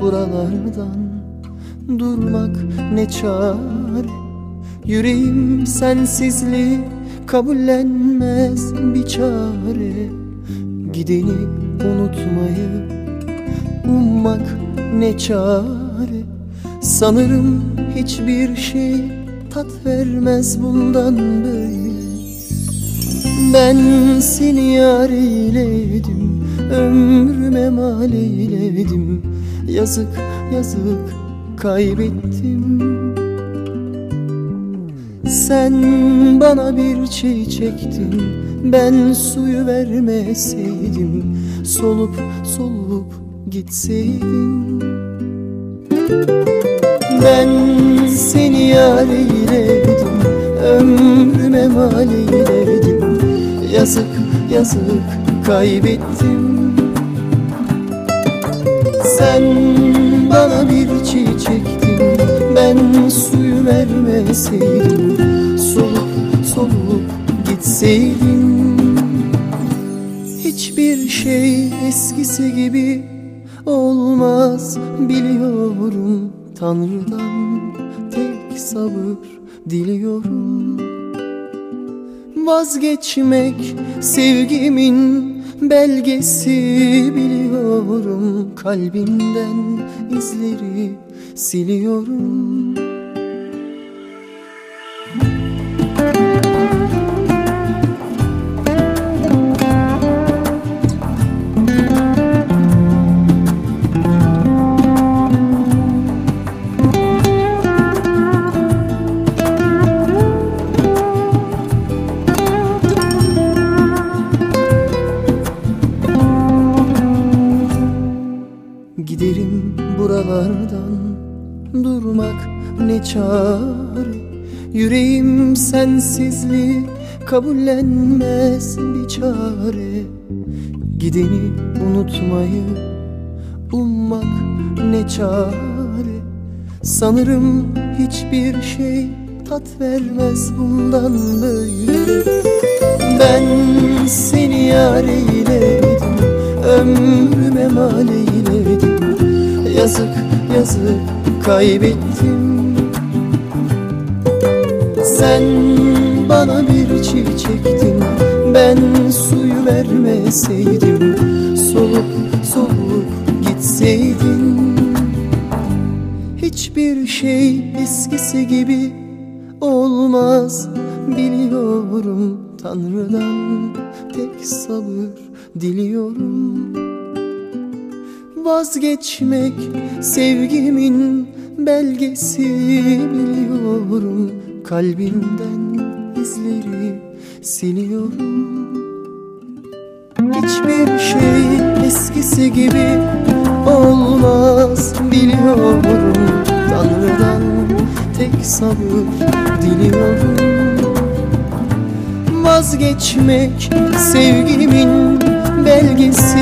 buralardan. Durmak ne çare? Yüreğim sensizliği kabullenmez bir çare. Gideni unutmayı ummak ne çare? Sanırım hiçbir şey tat vermez bundan böyle. Ben seni yar eyledim Ömrüme mal eyledim. Yazık yazık kaybettim. Sen bana bir çiçektin Ben suyu vermeseydim. Solup solup gitseydin Ben seni yar eyledim. Ömrüme mal eyledim. Yazık yazık kaybettim. Sen bana bir çiçektin Ben suyu vermeseydim Solup solup gitseydin Hiçbir şey eskisi gibi olmaz biliyorum Tanrı'dan tek sabır diliyorum Vazgeçmek sevgimin belgesi biliyorum. Kalbimden izleri siliyorum ne çare Yüreğim sensizliği kabullenmez bir çare. Gideni unutmayı ummak ne çare? Sanırım hiçbir şey tat vermez bundan böyle. Ben seni yar eyledim Ömrüme mal eyledim. Yazık yazık kaybettim Sen bana bir çiçektin Ben suyu vermeseydim Solup solup gitseydin Hiçbir şey eskisi gibi olmaz Biliyorum Tanrı'dan tek sabır diliyorum. Vazgeçmek sevgimin belgesi biliyorum Kalbimden izleri siliyorum. Hiçbir şey eskisi gibi olmaz biliyorum. Tanrı'dan tek sabır diliyorum. Vazgeçmek sevgimin belgesi